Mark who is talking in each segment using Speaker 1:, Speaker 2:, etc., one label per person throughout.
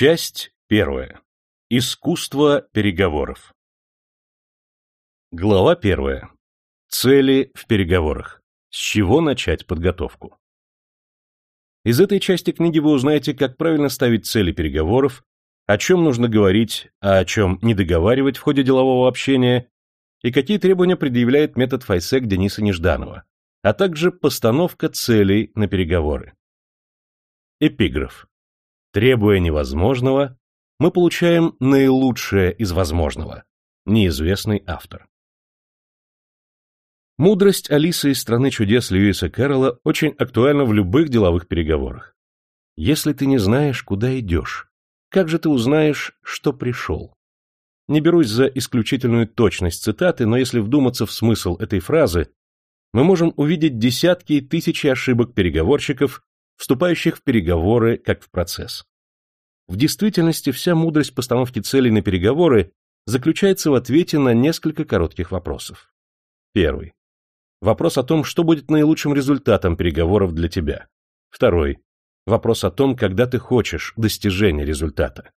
Speaker 1: Часть первая. Искусство переговоров. Глава первая. Цели в переговорах. С чего начать подготовку? Из этой части книги вы узнаете, как правильно ставить цели переговоров, о чем нужно говорить, а о чем не договаривать в ходе делового общения, и какие требования предъявляет метод Файсек Дениса Нежданова, а также постановка целей на переговоры. Эпиграф. Требуя невозможного, мы получаем наилучшее из возможного. Неизвестный автор. Мудрость Алисы из «Страны чудес» Льюиса Кэрролла очень актуальна в любых деловых переговорах. Если ты не знаешь, куда идешь, как же ты узнаешь, что пришел? Не берусь за исключительную точность цитаты, но если вдуматься в смысл этой фразы, мы можем увидеть десятки и тысячи ошибок переговорщиков, вступающих в переговоры как в процесс. В действительности вся мудрость постановки целей на переговоры заключается в ответе на несколько коротких вопросов. Первый. Вопрос о том, что будет наилучшим результатом переговоров для тебя. Второй. Вопрос о том, когда ты хочешь достижения результата.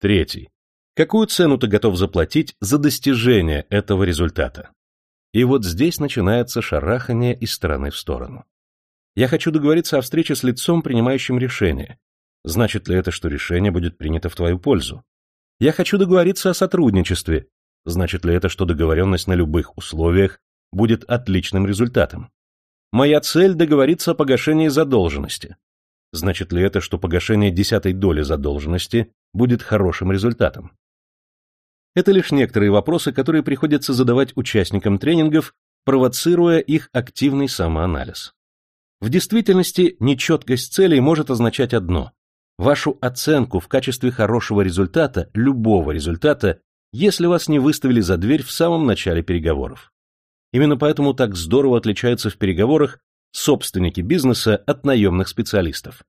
Speaker 1: Третий. Какую цену ты готов заплатить за достижение этого результата? И вот здесь начинается шарахание из стороны в сторону. Я хочу договориться о встрече с лицом, принимающим решение. Значит ли это, что решение будет принято в твою пользу? Я хочу договориться о сотрудничестве. Значит ли это, что договоренность на любых условиях будет отличным результатом? Моя цель – договориться о погашении задолженности. Значит ли это, что погашение десятой доли задолженности будет хорошим результатом? Это лишь некоторые вопросы, которые приходится задавать участникам тренингов, провоцируя их активный самоанализ. В действительности нечеткость целей может означать одно – вашу оценку в качестве хорошего результата, любого результата, если вас не выставили за дверь в самом начале переговоров. Именно поэтому так здорово отличаются в переговорах собственники бизнеса от наемных специалистов.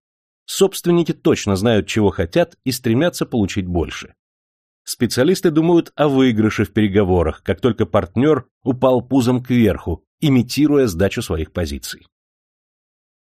Speaker 1: Собственники точно знают, чего хотят и стремятся получить больше. Специалисты думают о выигрыше в переговорах, как только партнер упал пузом кверху, имитируя сдачу своих позиций.